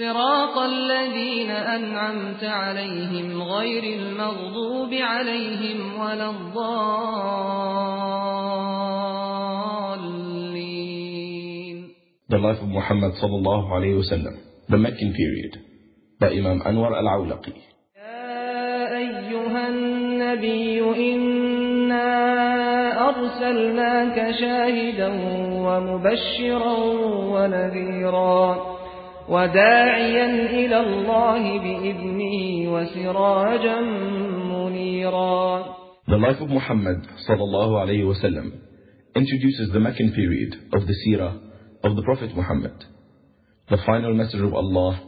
صراط الذين أنعمت عليهم غير المغضوب عليهم ولا الضالين The life of Muhammad sallallahu alayhi wa sallam, the Meccan period, by Imam Anwar al-Awlaqi. يا أيها النبي إنا أرسلناك شاهدا ومبشرا ونذيرا وداعيا إلى الله بإذنه وسراجا منيرا The life of Muhammad sallallahu alayhi wa sallam introduces the Meccan period of the seerah of the Prophet Muhammad, the final messenger of Allah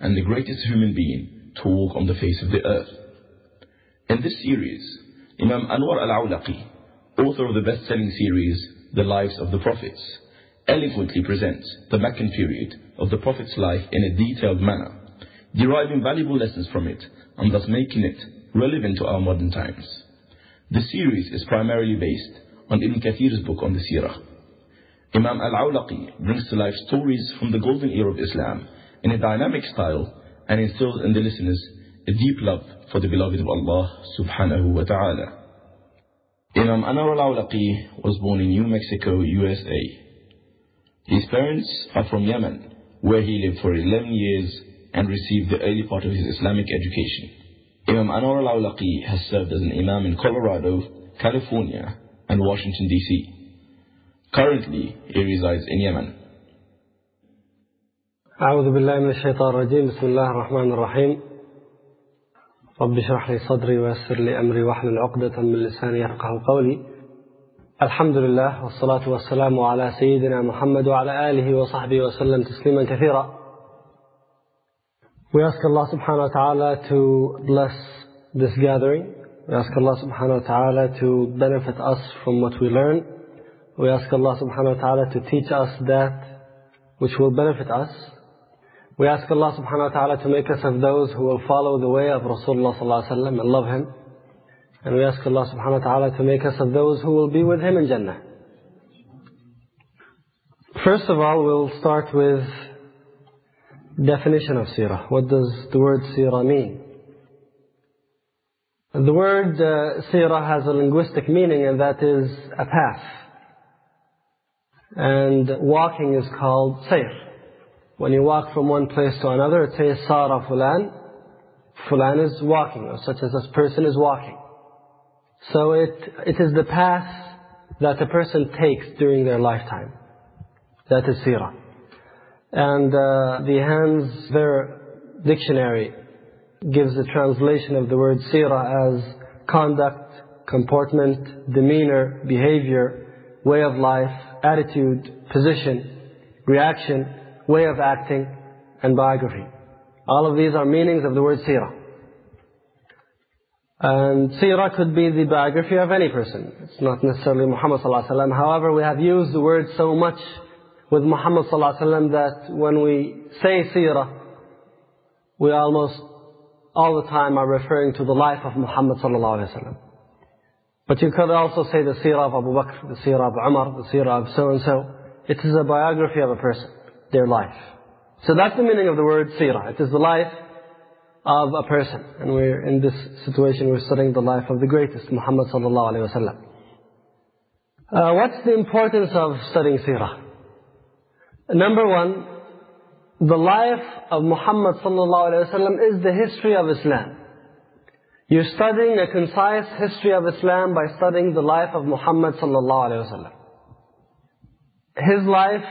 and the greatest human being to walk on the face of the earth. In this series, Imam Anwar al-Awlaqi, author of the best-selling series The Lives of the Prophets, eloquently presents the Meccan period of the Prophet's life in a detailed manner, deriving valuable lessons from it and thus making it relevant to our modern times. The series is primarily based on Ibn Kathir's book on the Seerah. Imam al-Awlaqi brings to life stories from the golden era of Islam in a dynamic style and instills in the listeners a deep love for the beloved of Allah subhanahu wa ta'ala. Imam Anwar al-Awlaqi was born in New Mexico, USA. His parents are from Yemen, where he lived for 11 years and received the early part of his Islamic education. Imam Anwar al-Awlaqi has served as an imam in Colorado, California, and Washington, D.C. Currently, he resides in Yemen. أعوذ بالله من الشيطان الرجيم بسم الله الرحمن الرحيم رب اشرح لي صدري ويسر لي أمري واحلل عقدة من لساني يفقه قولي الحمد لله والصلاة والسلام على سيدنا محمد وعلى آله وصحبه وسلم تسليما كثيرا We ask Allah subhanahu wa ta'ala to bless this gathering. We ask Allah subhanahu wa ta'ala to benefit us from what we learn. We ask Allah subhanahu wa ta'ala to teach us that which will benefit us. We ask Allah subhanahu wa ta'ala to make us of those who will follow the way of Rasulullah sallallahu alaihi wasallam and love him. And we ask Allah subhanahu wa ta'ala to make us of those who will be with him in Jannah. First of all, we'll start with definition of seerah. What does the word seerah mean? The word uh, seerah has a linguistic meaning and that is a path. And walking is called sayr. When you walk from one place to another, it says Sara Fulan. Fulan is walking, or such as this person is walking. So it, it is the path that a person takes during their lifetime. That is seerah. And uh, the Hans Wehr dictionary gives a translation of the word seerah as conduct, comportment, demeanor, behavior, way of life, attitude, position, reaction, way of acting, and biography. All of these are meanings of the word seerah. And seerah could be the biography of any person. It's not necessarily Muhammad wasallam. However, we have used the word so much with Muhammad wasallam that when we say seerah, we almost all the time are referring to the life of Muhammad wasallam. But you could also say the seerah of Abu Bakr, the seerah of Umar, the seerah of so and so. It is a biography of a person, their life. So that's the meaning of the word seerah. It is the life of a person. And we're in this situation, we're studying the life of the greatest, Muhammad sallallahu alaihi wasallam. Uh, what's the importance of studying seerah? Number one, the life of Muhammad sallallahu alaihi wasallam is the history of Islam. You're studying a concise history of Islam by studying the life of Muhammad sallallahu alaihi wasallam. His life,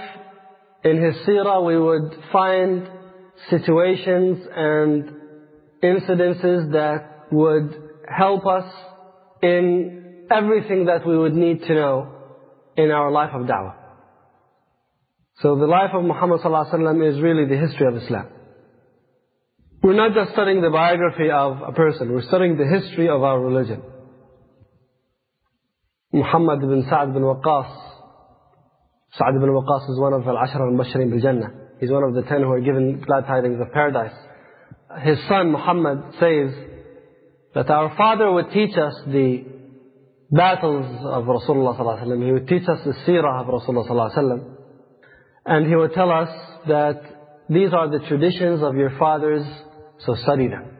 in his seerah, we would find situations and incidences that would help us in everything that we would need to know in our life of da'wah. So the life of Muhammad ﷺ is really the history of Islam. We're not just studying the biography of a person, we're studying the history of our religion. Muhammad ibn Sa'd bin Waqqas. Sa'd ibn Waqqas is one of Al-Ashra al-Mubashirin bil-Jannah. He's one of the ten who are given glad tidings of paradise. His son Muhammad says that our father would teach us the battles of Rasulullah sallallahu He would teach us the seerah of Rasulullah sallallahu And he would tell us that these are the traditions of your fathers, so study them.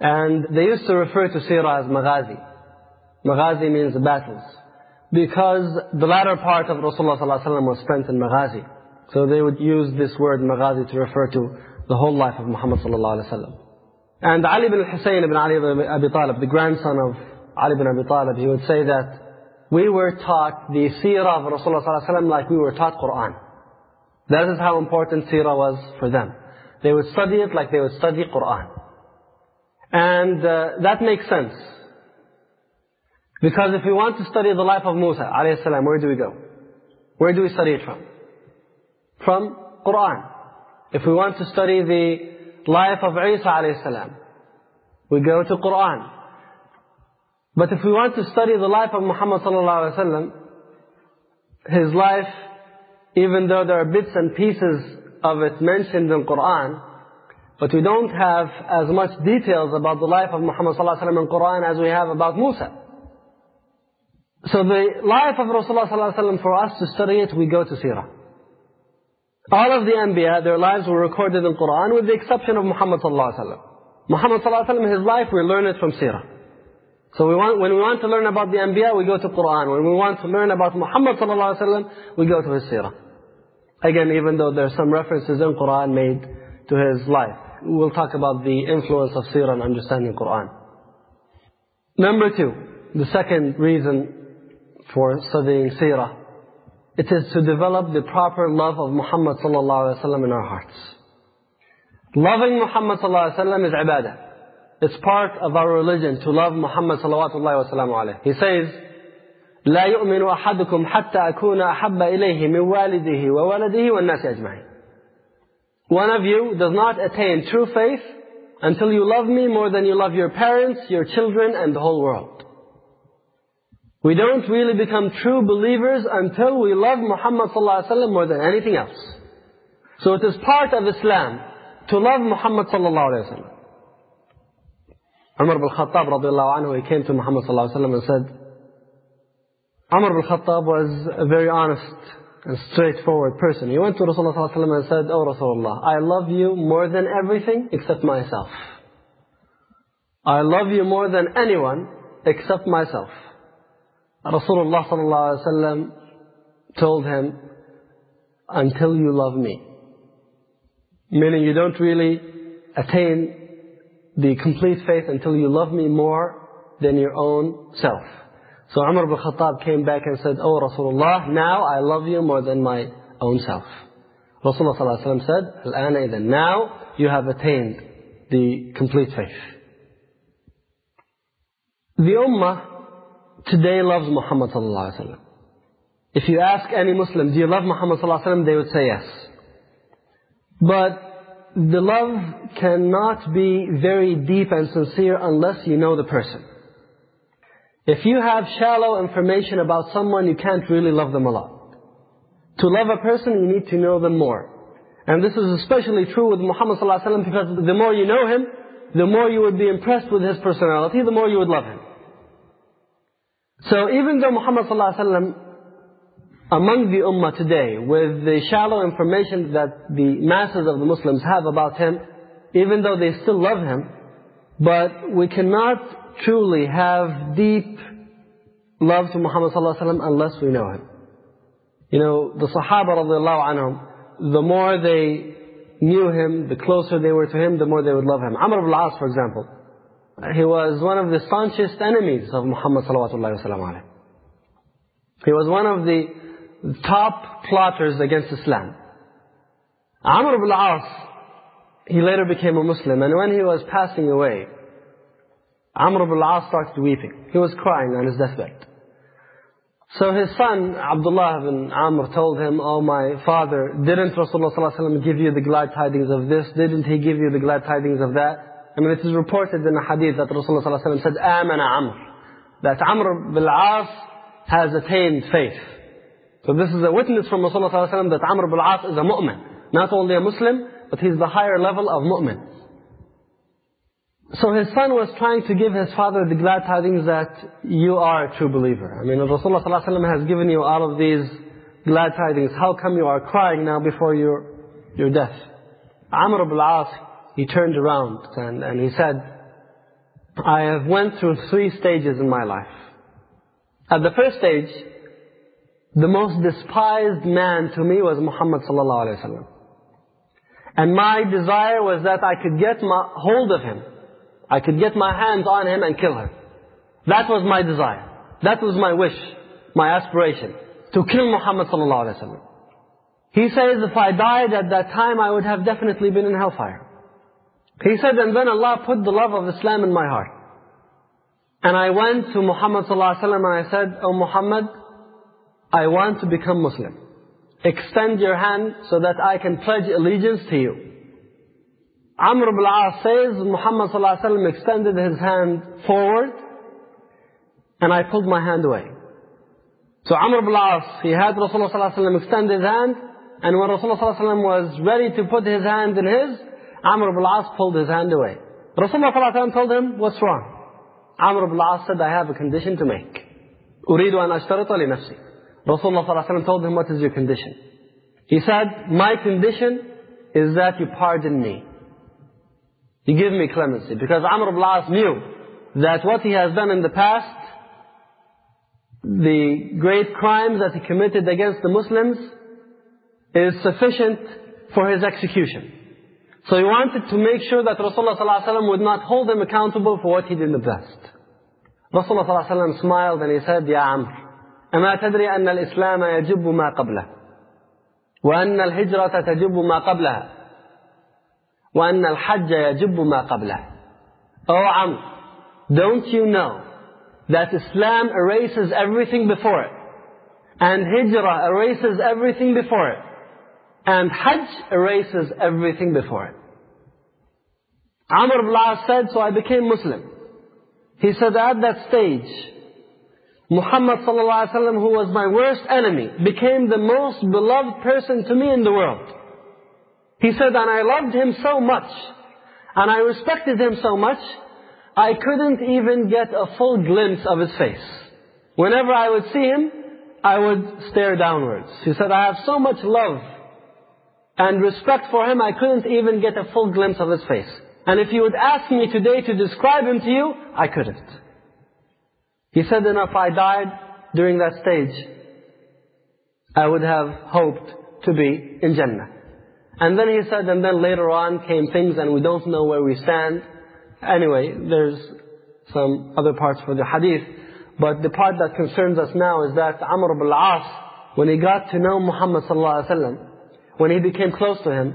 And they used to refer to seerah as maghazi. Maghazi means battles. Because the latter part of Rasulullah ﷺ was spent in maghazi. So they would use this word maghazi to refer to the whole life of Muhammad ﷺ. And Ali ibn Hussein ibn Ali ibn Abi Talib, the grandson of Ali ibn Abi Talib, he would say that we were taught the seerah of Rasulullah ﷺ like we were taught Quran. That is how important seerah was for them. They would study it like they would study Quran. And uh, that makes sense. Because if we want to study the life of Musa, alayhi where do we go? Where do we study it from? From Quran. If we want to study the life of Isa alayhi we go to Quran. But if we want to study the life of Muhammad sallallahu his life, even though there are bits and pieces of it mentioned in Quran, but we don't have as much details about the life of Muhammad sallallahu in Quran as we have about Musa. So the life of Rasulullah ﷺ, for us to study it, we go to Sirah. All of the Anbiya, their lives were recorded in Quran with the exception of Muhammad sallallahu alaihi wasallam. Muhammad sallallahu alaihi wasallam, his life, we learn it from Sirah. So we want, when we want to learn about the Anbiya, we go to Quran. When we want to learn about Muhammad sallallahu alaihi wasallam, we go to his Sirah. Again, even though there are some references in Quran made to his life. We'll talk about the influence of Sirah in understanding Quran. Number two, the second reason for studying Sirah It is to develop the proper love of Muhammad sallallahu alaihi wasallam in our hearts. Loving Muhammad sallallahu alaihi wasallam is ibadah. It's part of our religion to love Muhammad sallallahu alaihi wasallam. He says, لا يؤمن أحدكم حتى أكون أحب إليه من والده وولده والناس أجمعين. One of you does not attain true faith until you love me more than you love your parents, your children, and the whole world. We don't really become true believers until we love Muhammad ﷺ more than anything else. So it is part of Islam to love Muhammad ﷺ. Umar ibn Khattab radiallahu anhu, he came to Muhammad ﷺ and said, Umar ibn Khattab was a very honest and straightforward person. He went to Rasulullah ﷺ and said, Oh Rasulullah, I love you more than everything except myself. I love you more than anyone except myself. Rasulullah sallallahu told him, until you love me. Meaning you don't really attain the complete faith until you love me more than your own self. So Umar ibn Khattab came back and said, Oh Rasulullah, now I love you more than my own self. Rasulullah sallallahu said, Al-ana idhan, now you have attained the complete faith. The Ummah today loves Muhammad sallallahu alaihi wasallam. If you ask any Muslim, do you love Muhammad sallallahu alaihi wasallam, they would say yes. But the love cannot be very deep and sincere unless you know the person. If you have shallow information about someone, you can't really love them a lot. To love a person, you need to know them more. And this is especially true with Muhammad ﷺ because the more you know him, the more you would be impressed with his personality, the more you would love him. So even though Muhammad ﷺ, among the Ummah today, with the shallow information that the masses of the Muslims have about him, even though they still love him, but we cannot truly have deep love to Muhammad ﷺ unless we know him. You know, the Sahaba radiallahu anhum, the more they knew him, the closer they were to him, the more they would love him. Amr ibn al-As, for example, he was one of the staunchest enemies of Muhammad sallallahu alaihi He was one of the top plotters against Islam. Amr ibn al-As, he later became a Muslim, and when he was passing away, Amr ibn al-As started weeping. He was crying on his deathbed. So his son, Abdullah bin Amr, told him, Oh my father, didn't Rasulullah give you the glad tidings of this? Didn't he give you the glad tidings of that? I mean, it is reported in a hadith that Rasulullah ﷺ said, Amana Amr. That Amr bil As has attained faith. So this is a witness from Rasulullah ﷺ that Amr bil As is a mu'min. Not only a Muslim, but he's the higher level of mu'min. So his son was trying to give his father the glad tidings that you are a true believer. I mean, Rasulullah ﷺ has given you all of these glad tidings. How come you are crying now before your, your death? Amr ibn al-As, he turned around and, and he said, I have went through three stages in my life. At the first stage, the most despised man to me was Muhammad sallallahu alaihi wasallam. And my desire was that I could get my hold of him I could get my hands on him and kill him. That was my desire. That was my wish, my aspiration, to kill Muhammad sallallahu alaihi wasallam. He says if I died at that time, I would have definitely been in hellfire. He said, and then Allah put the love of Islam in my heart. And I went to Muhammad sallallahu alaihi wasallam and I said, Oh Muhammad, I want to become Muslim. Extend your hand so that I can pledge allegiance to you. Amr ibn al-As says, Muhammad ﷺ extended his hand forward, and I pulled my hand away. So Amr ibn al-As, he had Rasulullah ﷺ extend his hand, and when Rasulullah ﷺ was ready to put his hand in his, Amr ibn al-As pulled his hand away. Rasulullah ﷺ told him, what's wrong? Amr ibn al-As said, I have a condition to make. أريد أن أشترط لنفسي. Rasulullah ﷺ told him, what is your condition? He said, my condition is that you pardon me. You give me clemency. Because Amr ibn al-As knew that what he has done in the past, the great crimes that he committed against the Muslims, is sufficient for his execution. So he wanted to make sure that Rasulullah ﷺ would not hold him accountable for what he did in the past. Rasulullah ﷺ smiled and he said, Ya Amr, أما تدري أن الإسلام يجب ما قبله وأن الهجرة تجب ما قبلها وأن الحج يجب ما قبله Oh Amr, don't you know that Islam erases everything before it and Hijrah erases everything before it and Hajj erases everything before it. Amr ibn said, so I became Muslim. He said at that stage, Muhammad sallallahu who was my worst enemy, became the most beloved person to me in the world. He said, and I loved him so much, and I respected him so much, I couldn't even get a full glimpse of his face. Whenever I would see him, I would stare downwards. He said, I have so much love and respect for him, I couldn't even get a full glimpse of his face. And if you would ask me today to describe him to you, I couldn't. He said, and if I died during that stage, I would have hoped to be in Jannah. And then he said, and then later on came things and we don't know where we stand. Anyway, there's some other parts for the hadith. But the part that concerns us now is that Amr ibn al-As, when he got to know Muhammad sallallahu alaihi wasallam, when he became close to him,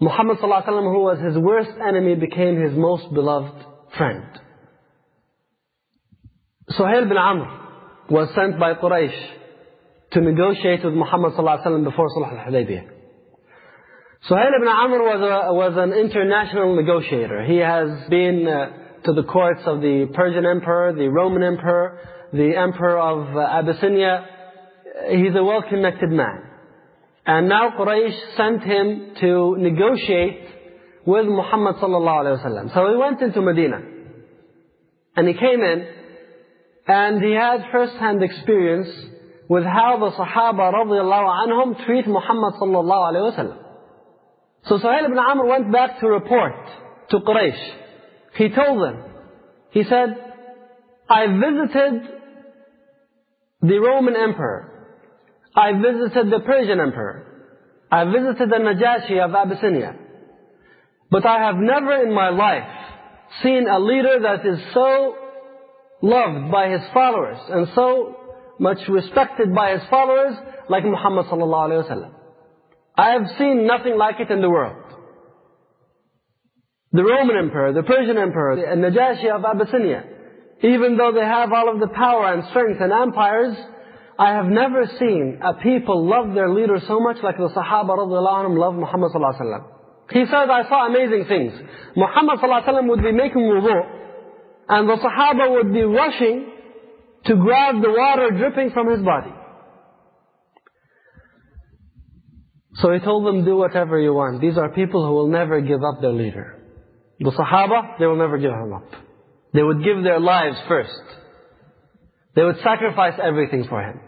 Muhammad wasallam, who was his worst enemy, became his most beloved friend. Suhail bin Amr was sent by Quraysh to negotiate with Muhammad wasallam before Sulh al-Hudaybiyah. Suhail ibn Amr was, a, was an international negotiator. He has been uh, to the courts of the Persian Emperor, the Roman Emperor, the Emperor of uh, Abyssinia. He's a well-connected man. And now Quraysh sent him to negotiate with Muhammad sallallahu alaihi wasallam. So he went into Medina. And he came in and he had first-hand experience with how the Sahaba radiallahu anhum treat Muhammad sallallahu alaihi wasallam. So Suhail ibn Amr went back to report to Quraysh. He told them, he said, I visited the Roman Emperor. I visited the Persian Emperor. I visited the Najashi of Abyssinia. But I have never in my life seen a leader that is so loved by his followers and so much respected by his followers like Muhammad sallallahu alayhi wa sallam. I have seen nothing like it in the world. The Roman Emperor, the Persian Emperor, the Najashi of Abyssinia, even though they have all of the power and strength and empires, I have never seen a people love their leader so much like the Sahaba anhum love Muhammad sallallahu alaihi wasallam. He said, I saw amazing things. Muhammad sallallahu alaihi wasallam would be making wudu, and the Sahaba would be rushing to grab the water dripping from his body. So he told them, do whatever you want. These are people who will never give up their leader. The Sahaba, they will never give him up. They would give their lives first. They would sacrifice everything for him.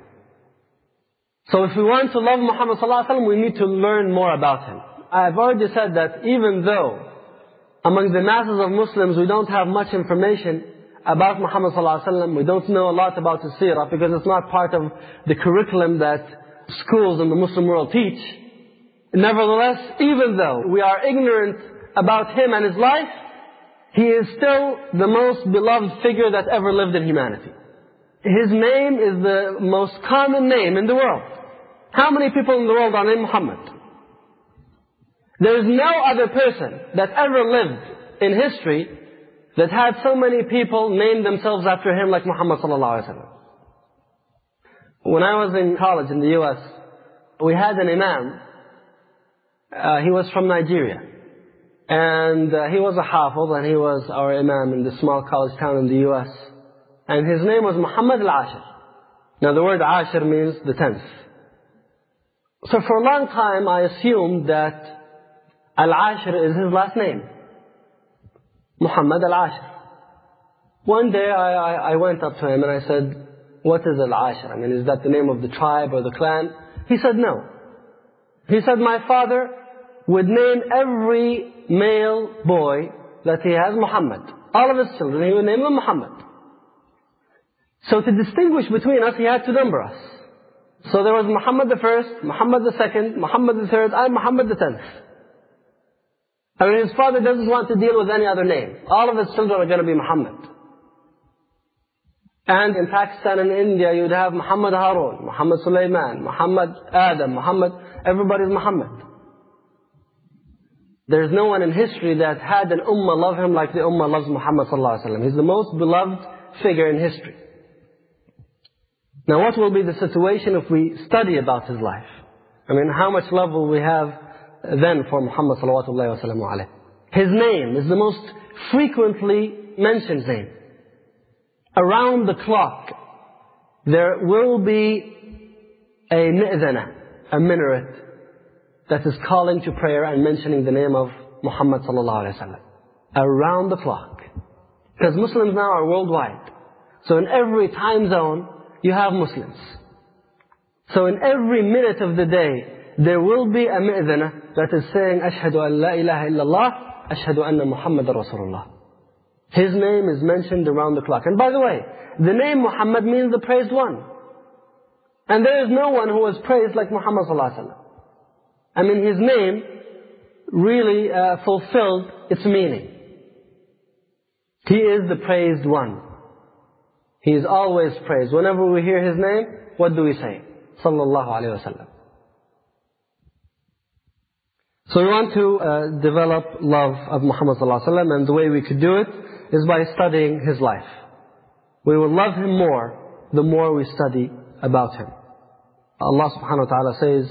So if we want to love Muhammad sallallahu we need to learn more about him. I've already said that even though among the masses of Muslims we don't have much information about Muhammad sallallahu we don't know a lot about his seerah because it's not part of the curriculum that schools in the Muslim world teach. Nevertheless, even though we are ignorant about him and his life, he is still the most beloved figure that ever lived in humanity. His name is the most common name in the world. How many people in the world are named Muhammad? There is no other person that ever lived in history that had so many people name themselves after him like Muhammad sallallahu alaihi wasallam. When I was in college in the U.S., we had an imam. Uh, he was from Nigeria. And uh, he was a hafiz and he was our imam in the small college town in the U.S. And his name was Muhammad al-Ashir. Now the word Ashir means the tenth. So for a long time I assumed that Al-Ashir is his last name. Muhammad Al-Ashir. One day I, I, I, went up to him and I said, what is Al-Ashir? I mean, is that the name of the tribe or the clan? He said no. He said, my father would name every male boy that he has Muhammad. All of his children, he would name them Muhammad. So to distinguish between us, he had to number us. So there was Muhammad the first, Muhammad the second, Muhammad the third, and Muhammad the tenth. I mean, his father doesn't want to deal with any other name. All of his children are going to be Muhammad. And in Pakistan and India, you'd have Muhammad Harun, Muhammad Sulaiman, Muhammad Adam, Muhammad, everybody's Muhammad. There's no one in history that had an ummah love him like the ummah loves Muhammad sallallahu alaihi wasallam. He's the most beloved figure in history. Now what will be the situation if we study about his life? I mean, how much love will we have then for Muhammad sallallahu alaihi His name is the most frequently mentioned name. Around the clock, there will be a mi'zana, a minaret, that is calling to prayer and mentioning the name of Muhammad sallallahu alaihi wasallam. Around the clock. Because Muslims now are worldwide. So in every time zone, you have Muslims. So in every minute of the day, there will be a mu'dhana that is saying, Ashhadu an la ilaha illallah, Ashhadu anna Muhammad Rasulullah. His name is mentioned around the clock. And by the way, the name Muhammad means the praised one. And there is no one who is praised like Muhammad sallallahu alaihi wasallam. I mean, his name really uh, fulfilled its meaning. He is the praised one. He is always praised. Whenever we hear his name, what do we say? Sallallahu alaihi wasallam. So we want to uh, develop love of Muhammad ﷺ and the way we could do it is by studying his life. We will love him more the more we study about him. Allah subhanahu wa ta'ala says,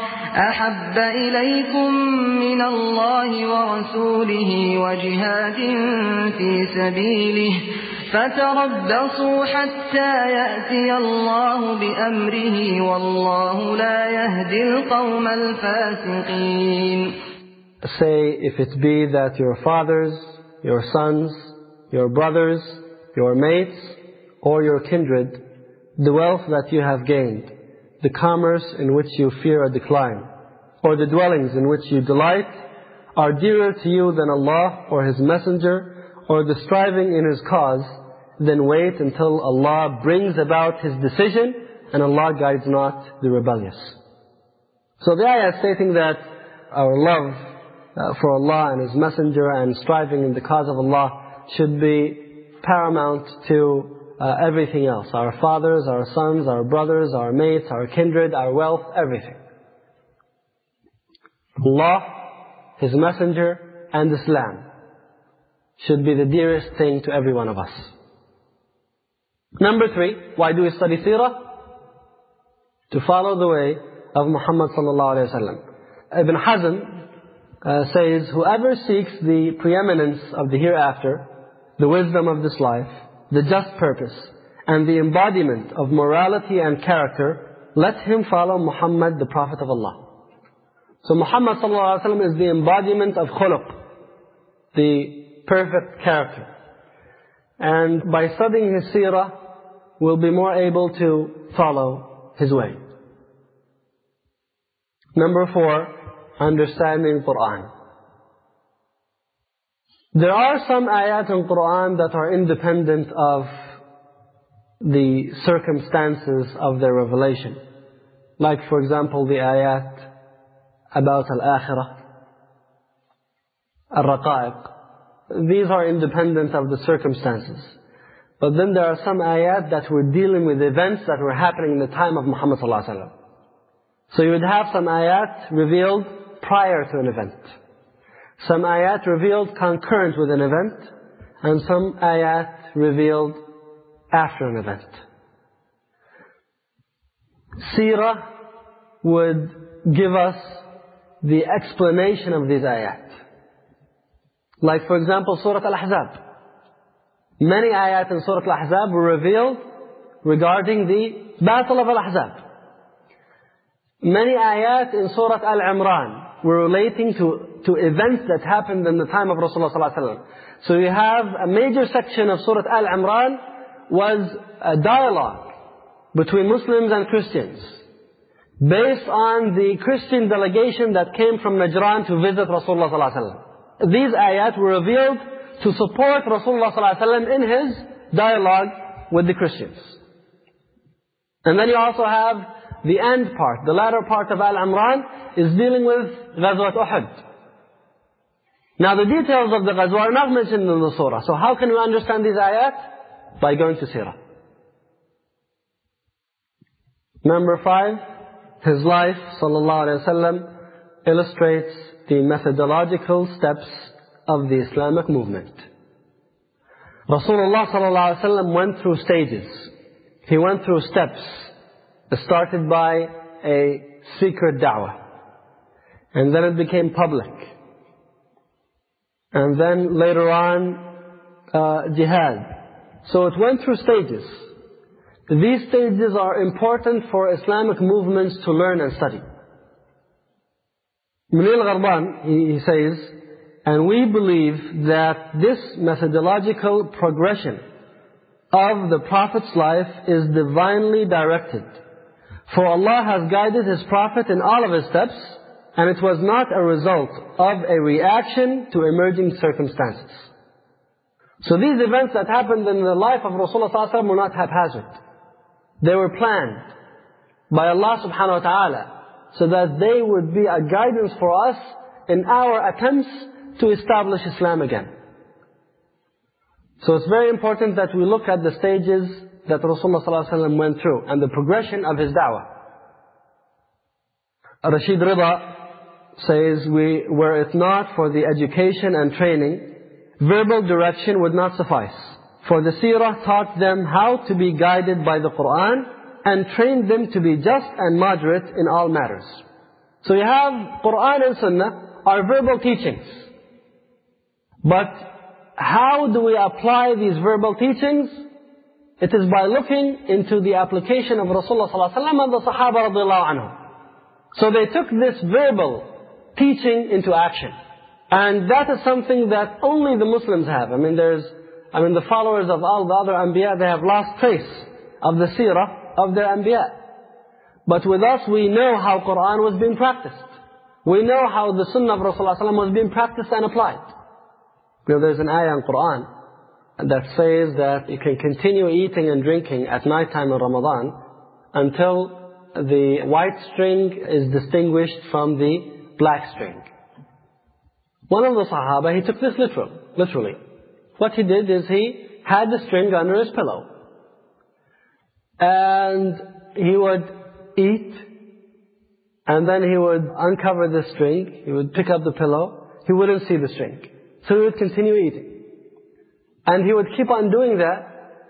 أحب إليكم من الله ورسوله وجهاد في سبيله فتربصوا حتى يأتي الله بأمره والله لا يهدي القوم الفاسقين Say, if it be that your fathers, your sons, your brothers, your mates, or your kindred, the wealth that you have gained, the commerce in which you fear a decline, or the dwellings in which you delight, are dearer to you than Allah or His Messenger, or the striving in His cause, then wait until Allah brings about His decision, and Allah guides not the rebellious. So the ayah is stating that our love uh, for Allah and His Messenger and striving in the cause of Allah should be paramount to everything else. Our fathers, our sons, our brothers, our mates, our kindred, our wealth, everything. Allah, His Messenger, and Islam should be the dearest thing to every one of us. Number three, why do we study seerah? To follow the way of Muhammad sallallahu alayhi wa sallam. Ibn Hazm uh, says, whoever seeks the preeminence of the hereafter, the wisdom of this life, the just purpose, and the embodiment of morality and character, let him follow Muhammad, the Prophet of Allah. So Muhammad ﷺ is the embodiment of khuluq, the perfect character. And by studying his seerah, we'll be more able to follow his way. Number four, understanding Quran. There are some ayat in Quran that are independent of the circumstances of their revelation. Like for example the ayat about al-akhirah, al-raqa'iq. These are independent of the circumstances. But then there are some ayat that were dealing with events that were happening in the time of Muhammad wasallam. So you would have some ayat revealed prior to an event. Some ayat revealed concurrent with an event, and some ayat revealed after an event. Seerah would give us the explanation of these ayat. Like for example, Surah Al-Ahzab. Many ayat in Surah Al-Ahzab were revealed regarding the Battle of Al-Ahzab. Many ayat in Surah Al-Imran were relating to, to events that happened in the time of Rasulullah ﷺ. So you have a major section of Surah Al-Imran was a dialogue between Muslims and Christians based on the Christian delegation that came from Najran to visit Rasulullah ﷺ. These ayat were revealed to support Rasulullah ﷺ in his dialogue with the Christians. And then you also have the end part, the latter part of Al-Imran is dealing with Ghazwat Uhud. Now the details of the Ghazwa are not mentioned in the surah. So how can we understand these ayat? By going to Sirah. Number five, his life, sallallahu alayhi illustrates the methodological steps of the Islamic movement. Rasulullah sallallahu alayhi went through stages. He went through steps started by a secret da'wah. And then it became public. And then later on, uh, jihad. So it went through stages. These stages are important for Islamic movements to learn and study. Munir Ghadban, he says, and we believe that this methodological progression of the Prophet's life is divinely directed for Allah has guided His Prophet in all of his steps, and it was not a result of a reaction to emerging circumstances. So these events that happened in the life of Rasulullah ﷺ were not haphazard. They were planned by Allah subhanahu wa ta'ala so that they would be a guidance for us in our attempts to establish Islam again. So it's very important that we look at the stages that Rasulullah ﷺ went through and the progression of his da'wah. Rashid Rida says, we, were it not for the education and training, verbal direction would not suffice. For the seerah taught them how to be guided by the Quran and trained them to be just and moderate in all matters. So you have Quran and Sunnah are verbal teachings. But how do we apply these verbal teachings? It is by looking into the application of Rasulullah ﷺ and the Sahaba radiallahu. So they took this verbal teaching into action. And that is something that only the Muslims have. I mean, there's, I mean, the followers of all the other Anbiya, they have lost trace of the seerah of their Anbiya. But with us, we know how Quran was being practiced. We know how the Sunnah of Rasulullah ﷺ was being practiced and applied. You know, there's an ayah in Quran that says that you can continue eating and drinking at night time in Ramadan until the white string is distinguished from the black string. One of the Sahaba, he took this literal, literally. What he did is he had the string under his pillow. And he would eat, and then he would uncover the string, he would pick up the pillow, he wouldn't see the string. So he would continue eating. And he would keep on doing that,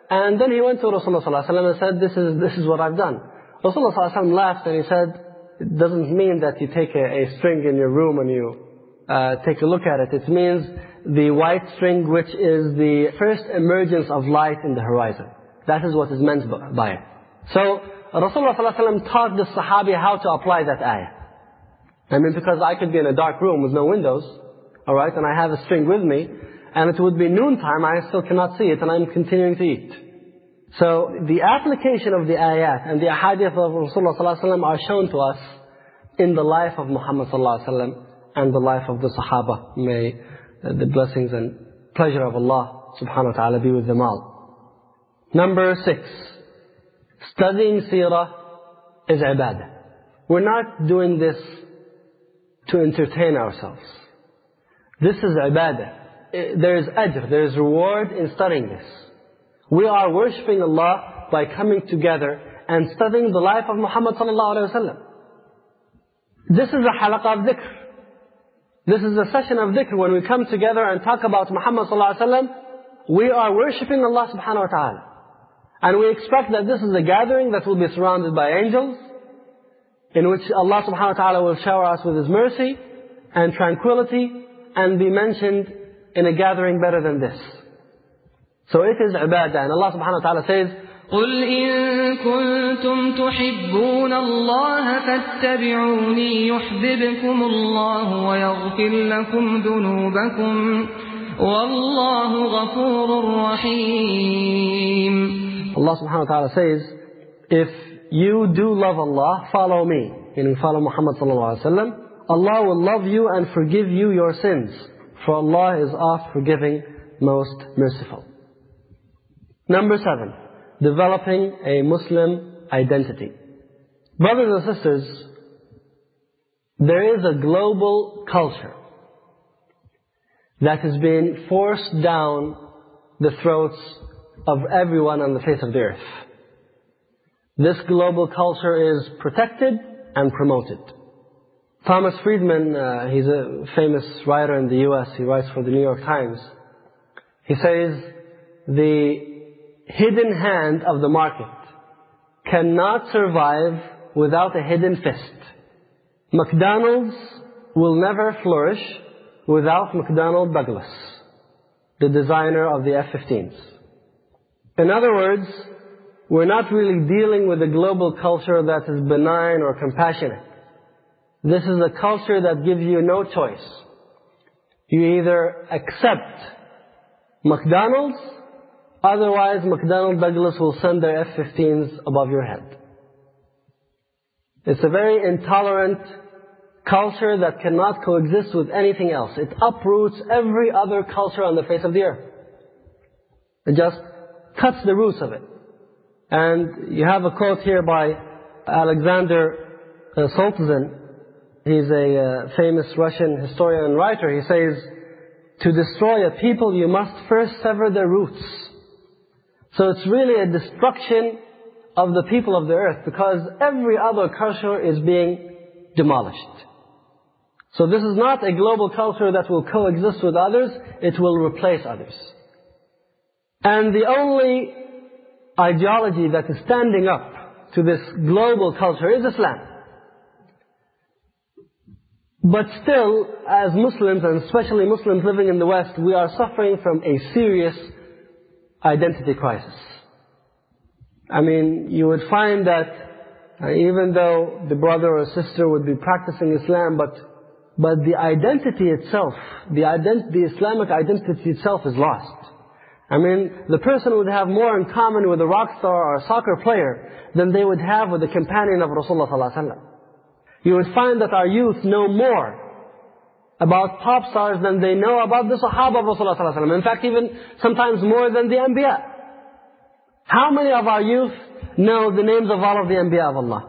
and then he went to Rasulullah ﷺ and said, this is, this is what I've done. Rasulullah ﷺ laughed and he said, it doesn't mean that you take a, a string in your room and you uh, take a look at it. It means the white string which is the first emergence of light in the horizon. That is what is meant by it. So Rasulullah ﷺ taught the Sahabi how to apply that ayah. I mean, because I could be in a dark room with no windows, alright, and I have a string with me, and it would be noontime, I still cannot see it, and I'm continuing to eat. So the application of the ayat and the ahadith of Rasulullah ﷺ are shown to us in the life of Muhammad ﷺ and the life of the Sahaba. May uh, the blessings and pleasure of Allah subhanahu wa ta'ala be with them all. Number six, studying seerah is ibadah. We're not doing this to entertain ourselves. This is ibadah. Uh, there is ajr, there is reward in studying this. We are worshipping Allah by coming together and studying the life of Muhammad sallallahu alaihi wasallam. This is a halaqah of dhikr. This is a session of dhikr. When we come together and talk about Muhammad ﷺ, we are worshipping Allah subhanahu wa ta'ala. And we expect that this is a gathering that will be surrounded by angels, in which Allah subhanahu wa ta'ala will shower us with His mercy and tranquility, and be mentioned in a gathering better than this. So it is ibadah. And Allah subhanahu wa ta'ala says, قل إن كنتم تحبون الله فاتبعوني يحببكم الله ويغفر لكم ذنوبكم والله غفور رحيم Allah subhanahu wa ta'ala says, if you do love Allah, follow me. Meaning follow Muhammad sallallahu alayhi wa sallam. Allah will love you and forgive you your sins. For Allah is oft forgiving, most merciful. Number seven developing a Muslim identity. Brothers and sisters, there is a global culture that has been forced down the throats of everyone on the face of the earth. This global culture is protected and promoted. Thomas Friedman, uh, he's a famous writer in the US, he writes for the New York Times. He says, the hidden hand of the market cannot survive without a hidden fist. McDonald's will never flourish without McDonnell Douglas, the designer of the F-15s. In other words, we're not really dealing with a global culture that is benign or compassionate. This is a culture that gives you no choice. You either accept McDonald's Otherwise, McDonnell Douglas will send their F-15s above your head. It's a very intolerant culture that cannot coexist with anything else. It uproots every other culture on the face of the earth. It just cuts the roots of it. And you have a quote here by Alexander uh, Solzhenitsyn. He's a uh, famous Russian historian and writer. He says, to destroy a people, you must first sever their roots. So it's really a destruction of the people of the earth because every other culture is being demolished. So this is not a global culture that will coexist with others, it will replace others. And the only ideology that is standing up to this global culture is Islam. But still, as Muslims, and especially Muslims living in the West, we are suffering from a serious identity crisis. I mean, you would find that uh, even though the brother or sister would be practicing Islam, but, but the identity itself, the, ident- the Islamic identity itself is lost. I mean, the person would have more in common with a rock star or a soccer player than they would have with the companion of Rasulullah ﷺ. You would find that our youth know more about pop stars than they know about the Sahaba of Rasulullah In fact, even sometimes more than the Anbiya. How many of our youth know the names of all of the Anbiya of Allah?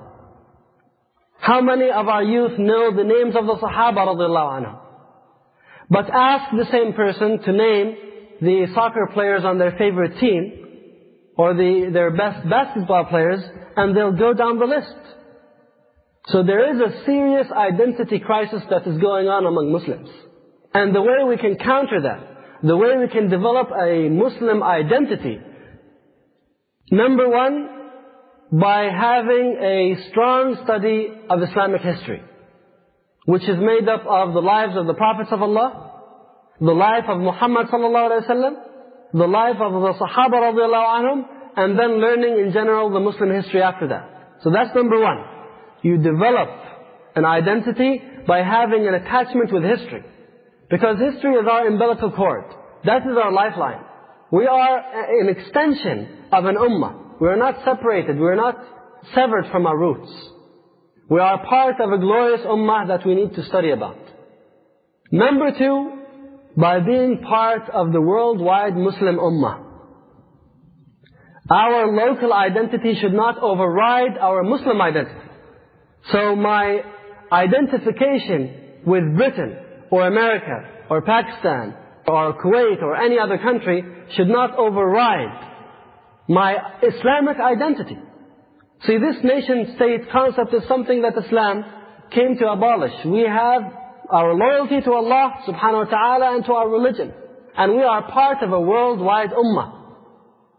How many of our youth know the names of the Sahaba radiallahu anhu? But ask the same person to name the soccer players on their favorite team, or the, their best basketball players, and they'll go down the list. So there is a serious identity crisis that is going on among Muslims. And the way we can counter that, the way we can develop a Muslim identity, number one, by having a strong study of Islamic history, which is made up of the lives of the prophets of Allah, the life of Muhammad sallallahu alaihi wasallam, the life of the Sahaba radiallahu anhum, and then learning in general the Muslim history after that. So that's number one. You develop an identity by having an attachment with history. Because history is our umbilical cord. That is our lifeline. We are an extension of an ummah. We are not separated. We are not severed from our roots. We are part of a glorious ummah that we need to study about. Number two, by being part of the worldwide Muslim ummah. Our local identity should not override our Muslim identity. So my identification with Britain or America or Pakistan or Kuwait or any other country should not override my Islamic identity. See, this nation state concept is something that Islam came to abolish. We have our loyalty to Allah subhanahu wa ta'ala and to our religion. And we are part of a worldwide ummah.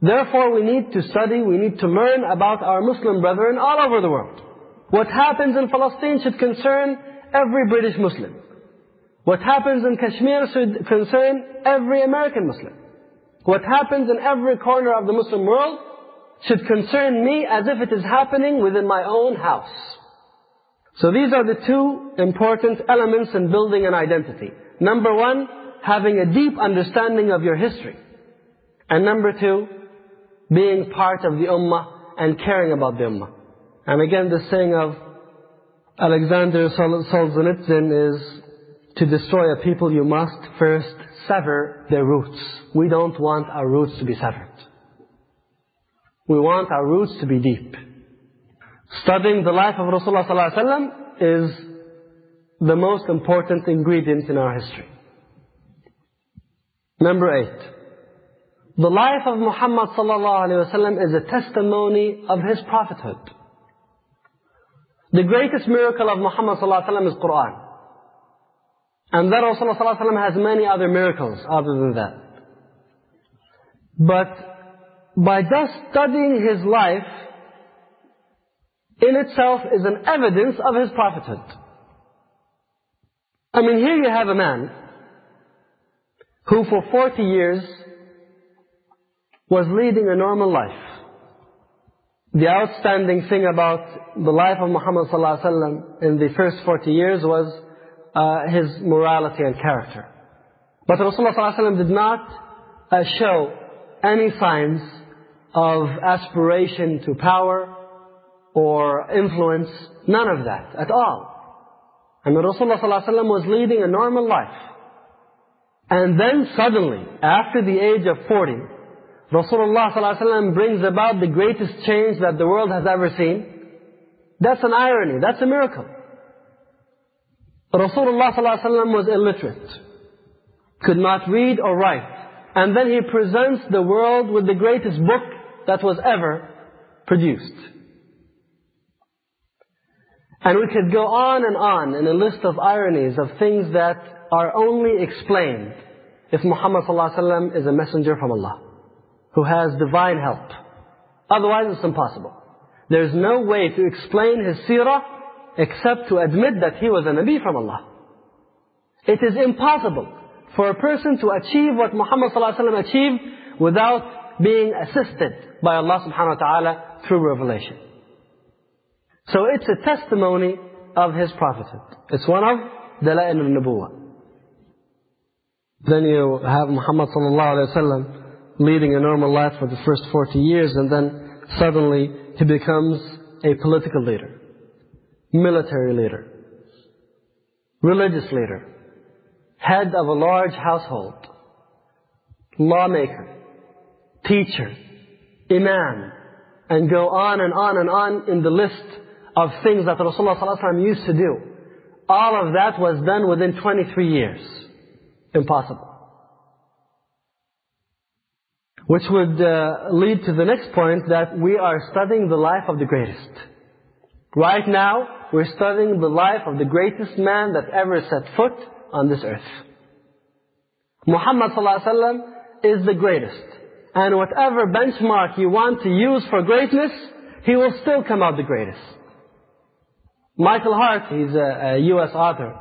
Therefore we need to study, we need to learn about our Muslim brethren all over the world. What happens in Palestine should concern every British Muslim. What happens in Kashmir should concern every American Muslim. What happens in every corner of the Muslim world should concern me as if it is happening within my own house. So these are the two important elements in building an identity. Number one, having a deep understanding of your history. And number two, being part of the ummah and caring about the ummah. And again, the saying of Alexander Solzhenitsyn is, to destroy a people you must first sever their roots. We don't want our roots to be severed. We want our roots to be deep. Studying the life of Rasulullah ﷺ is the most important ingredient in our history. Number eight. The life of Muhammad ﷺ is a testimony of his prophethood. The greatest miracle of Muhammad ﷺ is Quran. And then Rasulullah ﷺ has many other miracles other than that. But by just studying his life, in itself is an evidence of his prophethood. I mean, here you have a man who for 40 years was leading a normal life. The outstanding thing about the life of Muhammad ﷺ in the first 40 years was uh, his morality and character. But Rasulullah ﷺ did not uh, show any signs of aspiration to power or influence, none of that at all. And Rasulullah ﷺ was leading a normal life. And then suddenly, after the age of 40, Rasulullah ﷺ brings about the greatest change that the world has ever seen. That's an irony. That's a miracle. Rasulullah ﷺ was illiterate. Could not read or write. And then he presents the world with the greatest book that was ever produced. And we could go on and on in a list of ironies of things that are only explained if Muhammad ﷺ is a messenger from Allah who has divine help. Otherwise it's impossible. There's no way to explain his seerah except to admit that he was a Nabi from Allah. It is impossible for a person to achieve what Muhammad ﷺ achieved without being assisted by Allah subhanahu wa ta'ala through revelation. So it's a testimony of his prophethood. It's one of Dala'il al-Nubuwah. Then you have Muhammad sallallahu alayhi wa sallam leading a normal life for the first 40 years and then suddenly he becomes a political leader, military leader, religious leader, head of a large household, lawmaker, teacher, imam, and go on and on and on in the list of things that Rasulullah ﷺ used to do. All of that was done within 23 years. Impossible. Which would uh, lead to the next point that we are studying the life of the greatest. Right now, we're studying the life of the greatest man that ever set foot on this earth. Muhammad ﷺ is the greatest. And whatever benchmark you want to use for greatness, he will still come out the greatest. Michael Hart, he's a, a US author.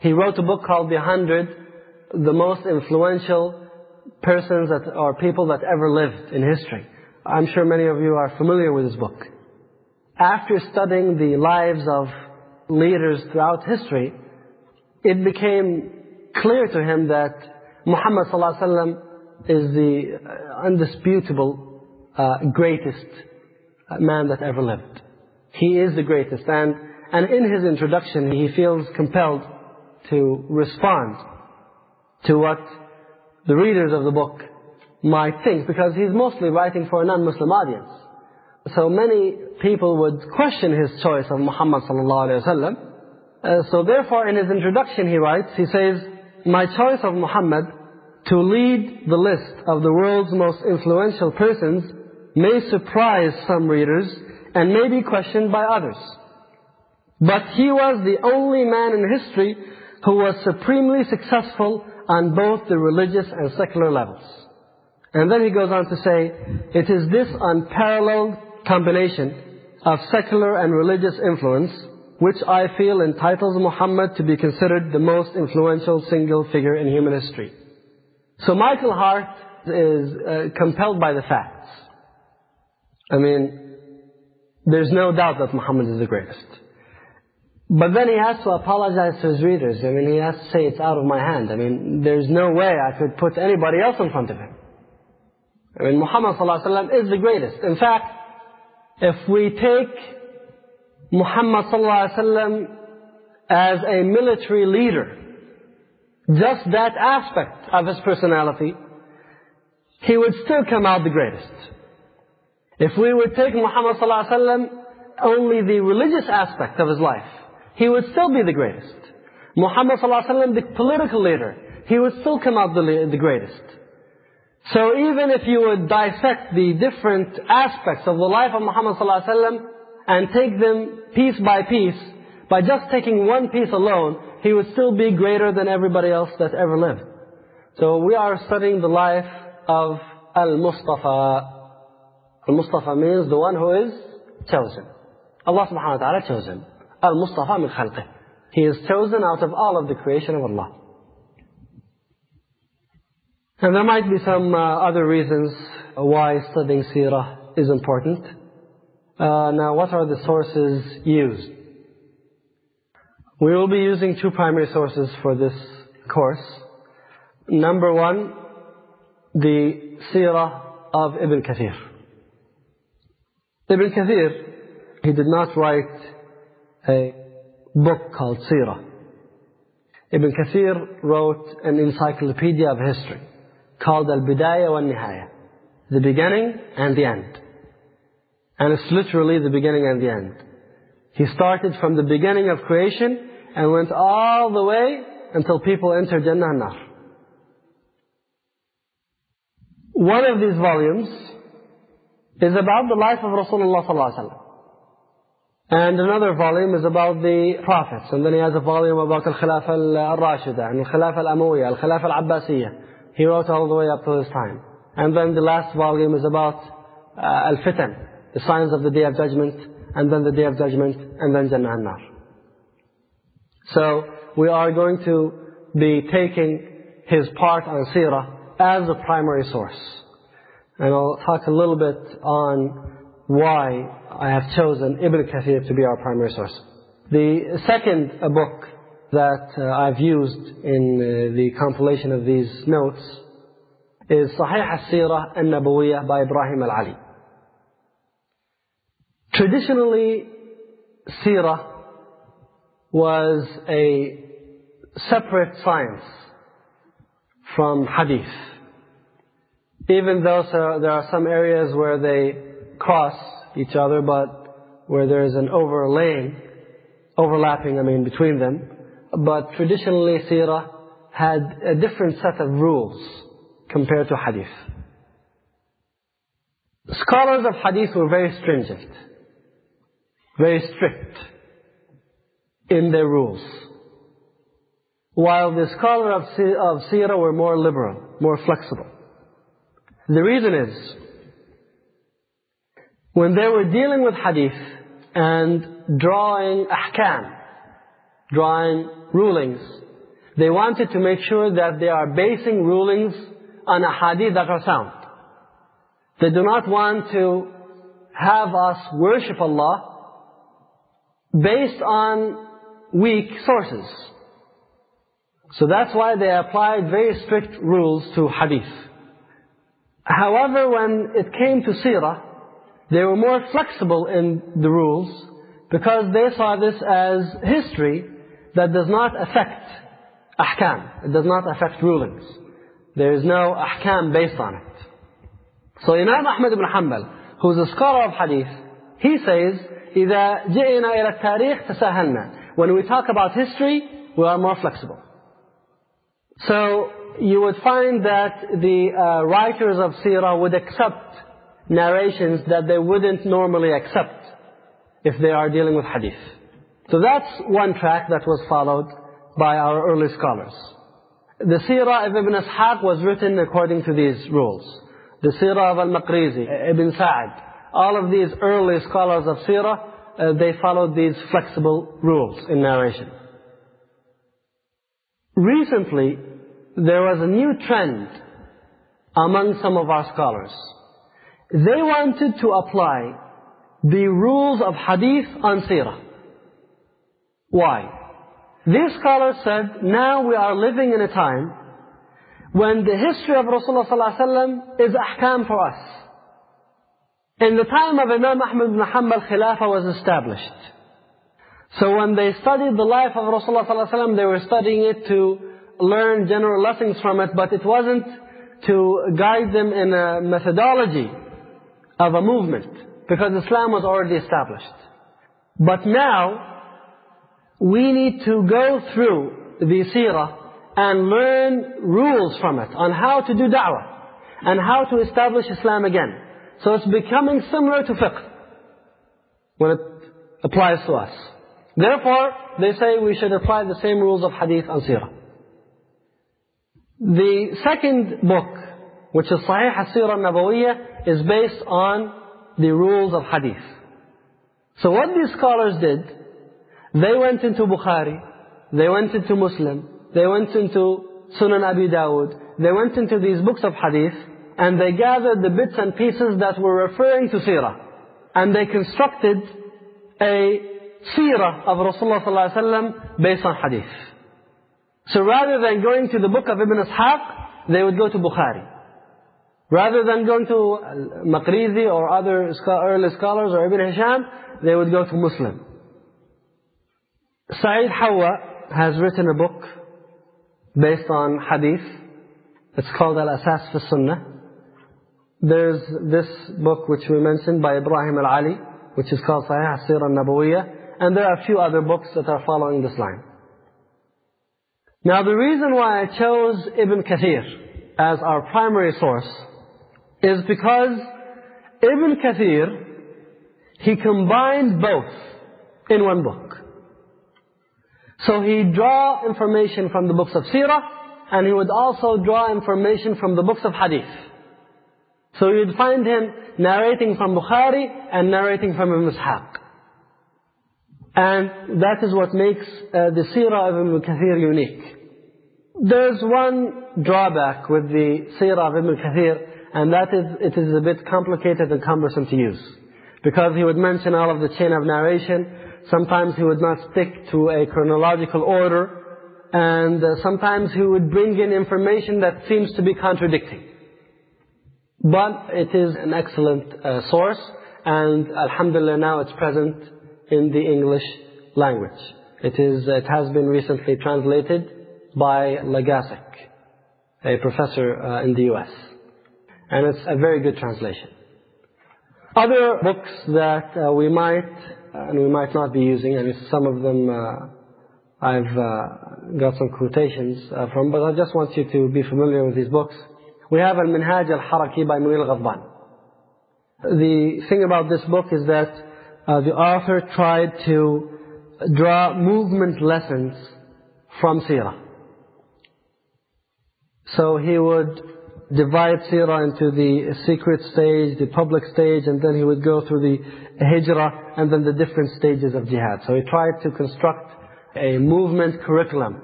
He wrote a book called The Hundred, the most influential persons that, or people that ever lived in history. I'm sure many of you are familiar with this book. After studying the lives of leaders throughout history, it became clear to him that Muhammad ﷺ is the uh, undisputable uh, greatest man that ever lived. He is the greatest. And, and in his introduction, he feels compelled to respond to what the readers of the book might think, because he's mostly writing for a non-Muslim audience. So many people would question his choice of Muhammad sallallahu alaihi wasallam. Uh, so therefore, in his introduction, he writes, he says, "My choice of Muhammad to lead the list of the world's most influential persons may surprise some readers and may be questioned by others. But he was the only man in history who was supremely successful on both the religious and secular levels. And then he goes on to say, it is this unparalleled combination of secular and religious influence which I feel entitles Muhammad to be considered the most influential single figure in human history. So Michael Hart is uh, compelled by the facts. I mean, there's no doubt that Muhammad is the greatest. But then he has to apologize to his readers. I mean, he has to say it's out of my hand. I mean, there's no way I could put anybody else in front of him. I mean, Muhammad ﷺ is the greatest. In fact, if we take Muhammad ﷺ as a military leader, just that aspect of his personality, he would still come out the greatest. If we would take Muhammad ﷺ only the religious aspect of his life, he would still be the greatest. Muhammad ﷺ, the political leader, he would still come out the, the greatest. So even if you would dissect the different aspects of the life of Muhammad ﷺ and take them piece by piece, by just taking one piece alone, he would still be greater than everybody else that ever lived. So we are studying the life of Al-Mustafa. Al-Mustafa means the one who is chosen. Allah subhanahu wa ta'ala chose him. Al-Mustafa min khalqih. He is chosen out of all of the creation of Allah. And there might be some uh, other reasons why studying seerah is important. Uh, now, what are the sources used? We will be using two primary sources for this course. Number one, the seerah of Ibn Kathir. Ibn Kathir, he did not write a book called seerah. Ibn Kathir wrote an encyclopedia of history called Al-Bidayah wa Nihaya. The beginning and the end. And it's literally the beginning and the end. He started from the beginning of creation and went all the way until people entered Jannah and. One of these volumes is about the life of Rasulullah sallallahu alaihi wasallam. And another volume is about the prophets. And then he has a volume about Al-Khilafah Al-Rashida and Al-Khilafah Al-Amawiyah, Al-Khilafah Al-Abbasiyah. He wrote all the way up to his time. And then the last volume is about uh, Al-Fitan, the signs of the Day of Judgment, and then the Day of Judgment, and then Jannah Nar. So we are going to be taking his part on Sirah as a primary source. And I'll talk a little bit on why I have chosen Ibn Kathir to be our primary source. The second book that uh, I've used in uh, the compilation of these notes is Sahih al-Sirah al-Nabawiyah by Ibrahim al-Ali. Traditionally, Sirah was a separate science from hadith. Even though there are some areas where they cross each other, but where there is an overlaying, overlapping, I mean, between them. But traditionally, seerah had a different set of rules compared to hadith. Scholars of hadith were very stringent, very strict in their rules. While the scholars of, of seerah were more liberal, more flexible. The reason is, when they were dealing with hadith and drawing ahkam, drawing rulings, they wanted to make sure that they are basing rulings on a hadith that are sound. They do not want to have us worship Allah based on weak sources. So that's why they applied very strict rules to hadith. However, when it came to seerah, they were more flexible in the rules because they saw this as history that does not affect ahkam. It does not affect rulings. There is no ahkam based on it. So Imam Ahmad ibn Hanbal, who is a scholar of hadith, he says, إذا جئنا إلى التاريخ تساهلنا. When we talk about history, we are more flexible. So you would find that the uh, writers of seerah would accept narrations that they wouldn't normally accept if they are dealing with hadith. So that's one track that was followed by our early scholars. The seerah of Ibn Ishaq was written according to these rules the Sirah of Al-Maqrizi, Ibn Sa'd. All of these early scholars of Sirah, uh, they followed these flexible rules in narration. Recently, there was a new trend among some of our scholars. They wanted to apply the rules of hadith on Sirah. Why? These scholars said, now we are living in a time when the history of Rasulullah ﷺ is ahkam for us. In the time of Imam Ahmad ibn Hanbal, Khilafah was established. So when they studied the life of Rasulullah ﷺ, they were studying it to learn general lessons from it, but it wasn't to guide them in a methodology of a movement, because Islam was already established. But now, we need to go through the seerah and learn rules from it on how to do da'wah and how to establish Islam again. So it's becoming similar to fiqh when it applies to us. Therefore, they say we should apply the same rules of hadith and seerah. The second book, which is Sahih al-Sirah al-Nabawiyya, is based on the rules of hadith. So what these scholars did, they went into Bukhari, they went into Muslim, they went into Sunan Abi Dawud. They went into these books of hadith and they gathered the bits and pieces that were referring to seerah. And they constructed a seerah of Rasulullah ﷺ based on hadith. So rather than going to the book of Ibn Ishaq, they would go to Bukhari. Rather than going to Maqrizi or other early scholars or Ibn Hisham, they would go to Muslim. Sa'id Hawa has written a book based on hadith. It's called Al-Asas fi Sunnah. There's this book which we mentioned by Ibrahim Al-Ali, which is called Sahih Asir al-Nabawiyah, and there are a few other books that are following this line. Now the reason why I chose Ibn Kathir as our primary source is because Ibn Kathir, he combined both in one book. So he'd draw information from the books of Sirah, and he would also draw information from the books of Hadith. So you'd find him narrating from Bukhari and narrating from Ibn Ishaq. And that is what makes uh, the Sirah of Ibn Kathir unique. There's one drawback with the Sirah of Ibn Kathir, and that is it is a bit complicated and cumbersome to use. Because he would mention all of the chain of narration, Sometimes he would not stick to a chronological order. And uh, sometimes he would bring in information that seems to be contradicting. But it is an excellent uh, source. And Alhamdulillah now it's present in the English language. It, is, it has been recently translated by Le Gassick, a professor uh, in the US. And it's a very good translation. Other books that uh, we might and we might not be using, and some of them uh, I've uh, got some quotations uh, from, but I just want you to be familiar with these books. We have Al-Minhaj Al-Haraki by Munir Ghadban. The thing about this book is that uh, the author tried to draw movement lessons from Sirah. So he would divide Sirah into the secret stage, the public stage, and then he would go through the Hijrah, and then the different stages of Jihad. So he tried to construct a movement curriculum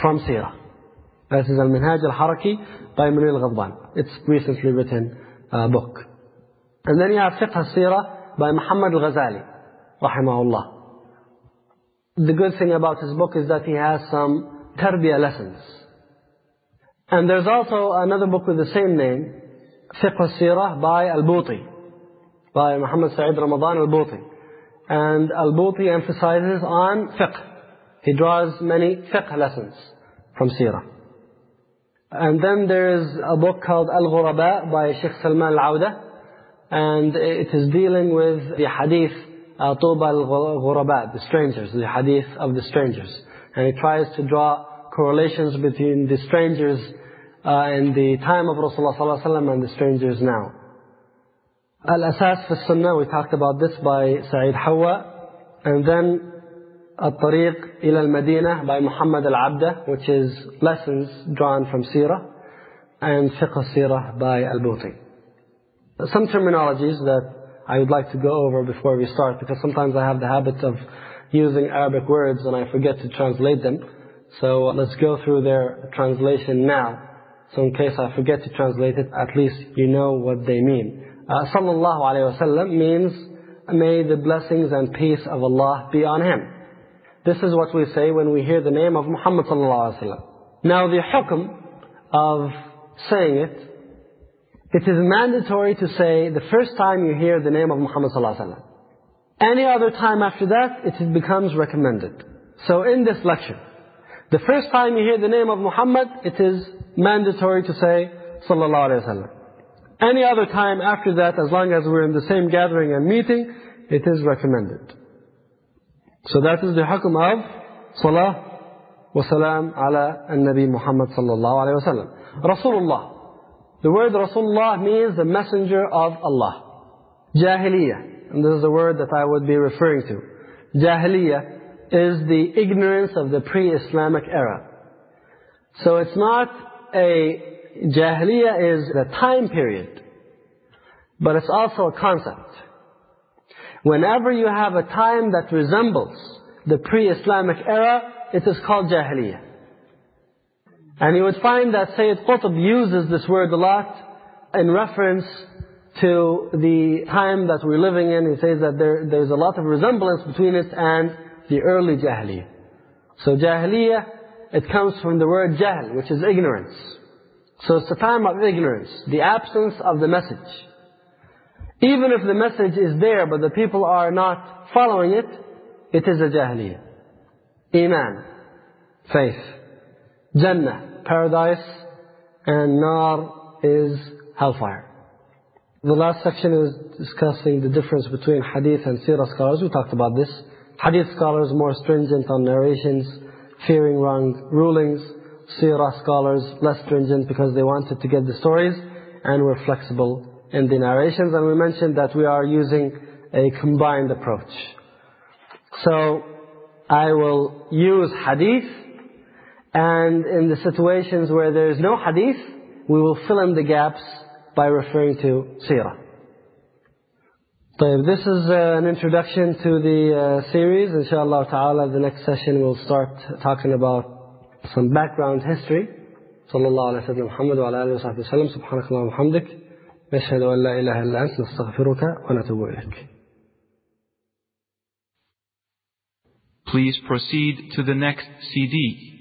from Sirah. This is Al-Minhaj Al-Haraki by Munir al-Ghadban. It's recently written uh, book. And then you have Fiqh Al-Sirah by Muhammad Al-Ghazali, rahimahullah. The good thing about his book is that he has some tarbiyah lessons. And there's also another book with the same name, Fiqh al-Sirah by Al-Buti, by Muhammad Sa'id Ramadan Al-Buti. And Al-Buti emphasizes on fiqh. He draws many fiqh lessons from Sirah. And then there's a book called Al-Ghuraba by Sheikh Salman Al-Awda. And it is dealing with the hadith, Tuba Al-Ghuraba, the strangers, the hadith of the strangers. And he tries to draw correlations between the strangers uh, in the time of Rasulullah ﷺ and the strangers now. Al-Asas fi Sunnah, we talked about this by Sa'id Hawa. And then Al-Tariq ila al-Madinah by Muhammad al-Abda, which is lessons drawn from Sirah. And Fiqh al-Sirah by Al-Buti. Some terminologies that I would like to go over before we start, because sometimes I have the habit of using Arabic words and I forget to translate them. So let's go through their translation now. So in case I forget to translate it, at least you know what they mean. Uh, sallallahu means, may the blessings and peace of Allah be on him. This is what we say when we hear the name of Muhammad sallallahu alayhi wasallam. Now the hukm of saying it, it is mandatory to say the first time you hear the name of Muhammad sallallahu alayhi wasallam. Any other time after that, it becomes recommended. So in this lecture, the first time you hear the name of Muhammad, it is mandatory to say sallallahu alaihi wasallam. Any other time after that, as long as we're in the same gathering and meeting, it is recommended. So that is the hukum of salah wa salam ala an-nabi Muhammad sallallahu alaihi wasallam. Rasulullah. The word Rasulullah means the messenger of Allah. Jahiliyyah. And this is the word that I would be referring to. Jahiliyyah is the ignorance of the pre-Islamic era. So it's not a, Jahiliyyah is the time period, but it's also a concept. Whenever you have a time that resembles the pre-Islamic era, it is called Jahiliyyah. And you would find that Sayyid Qutb uses this word a lot in reference to the time that we're living in. He says that there, there's a lot of resemblance between it and the early Jahiliyyah. So Jahiliyyah, it comes from the word Jahl, which is ignorance. So it's the time of ignorance, the absence of the message. Even if the message is there, but the people are not following it, it is a Jahiliyyah. Iman, faith. Jannah, paradise. And Nar is hellfire. The last section is discussing the difference between Hadith and Sirah scholars. We talked about this. Hadith scholars more stringent on narrations, fearing wrong rulings. Sirah scholars less stringent because they wanted to get the stories and were flexible in the narrations. And we mentioned that we are using a combined approach. So I will use hadith and in the situations where there is no hadith, we will fill in the gaps by referring to seerah. طيب, this is uh, an introduction to the uh, series. Inshallah ta'ala, the next session we'll start talking about some background history. صلى الله على سيدنا محمد وعلى آله وصحبه وسلم سبحانك اللهم وبحمدك نشهد أن لا إله إلا أنت نستغفرك ونتوب إليك Please proceed to the next CD.